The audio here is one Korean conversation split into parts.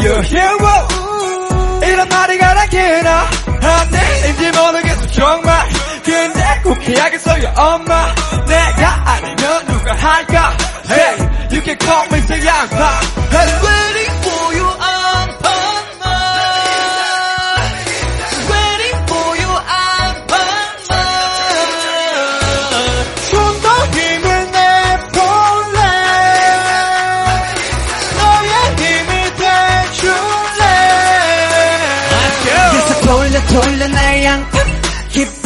can be your hero 이런 말이 가라기나 안내인지 모르겠어 정말 근데 꼭 해야겠어요 엄마 내가 아니면 누가 할까 Hey you can call me the 양파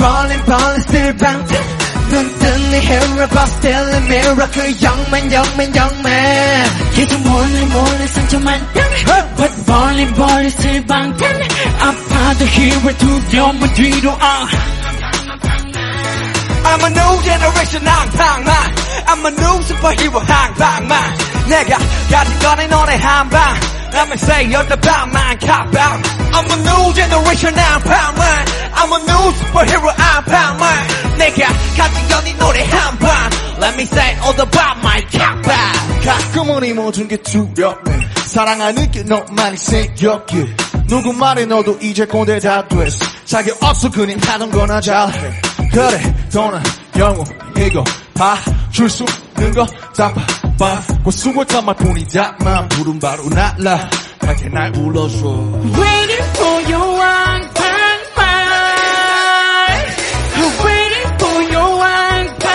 falling falling still 방탄 눈뜬 네 hero but still a mirror 그 영만 영만 영만 계속 몰래 몰래 상처만 But falling falling still 방탄 아파도 hero 두려움은 뒤로 아 I'm a new generation 항방만 I'm a new superhero 항방만 내가 가진 거는 너네 한방 I'ma say you're the 방만 cop out. I'm a new generation 항방만 I'm a new superhero 항방만 내가 가진 건이 노래 한방 Let me say all about my cap out. 가끔은 이 모든 게 두렵네. 사랑하는 게 너만이 생겼기에. 누구 말에 너도 이제 꼰대 다 됐어. 자기 없어 그냥 하던 거나 잘해. 그래 너는 영웅이고 봐줄 수 있는 거다 봐 봐. 수고했단 말뿐이다만 부른 바로 날라. 밝게 날 불러줘. Waiting for your 왕방만 Waiting for your 왕방만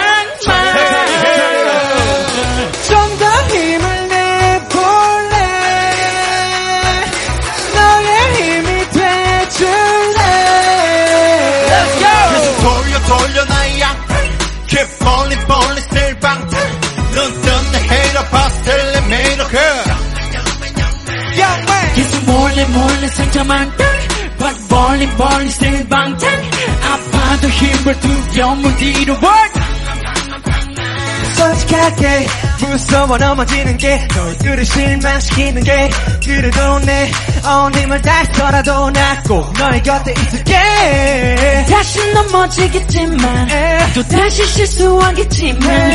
좀더 힘을 내볼래? 너의 힘이 돼줄래? Let's go! 계속 돌려 돌려 몰래 몰래 상처만 But falling falling still 방탄. 아파도 힘을 두려움은 뒤로 work 솔직하게 무서워 넘어지는 게 너희들을 실망시키는 게 그래도 내온 힘을 다해서라도 나꼭 너의 곁에 있을게. 다시 넘어지겠지만 또 다시 실수하겠지만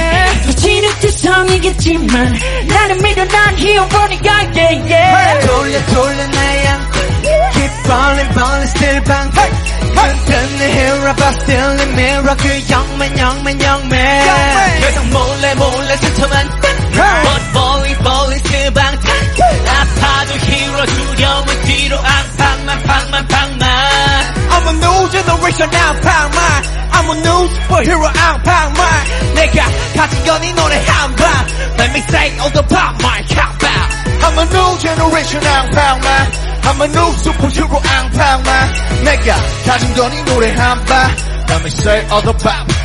또 지긋지성이겠지만 나를 믿어 난 히어로니까 yeah yeah 돌려 돌려 내 양 Keep falling falling still 방탄 눈뜬 내 hero but still in mirror 그 영만 영만 영만 계속 몰래 몰래 상처만 But falling falling still 방탄 아파도 hero 두려움은 뒤로 앙팡만 팡만 팡만 I'm a new generation 앙팡만 I'm a new superhero 앙팡만 내가 a new superhero 앙팡만 내가 가진 건이 노래 한방 Let me say all about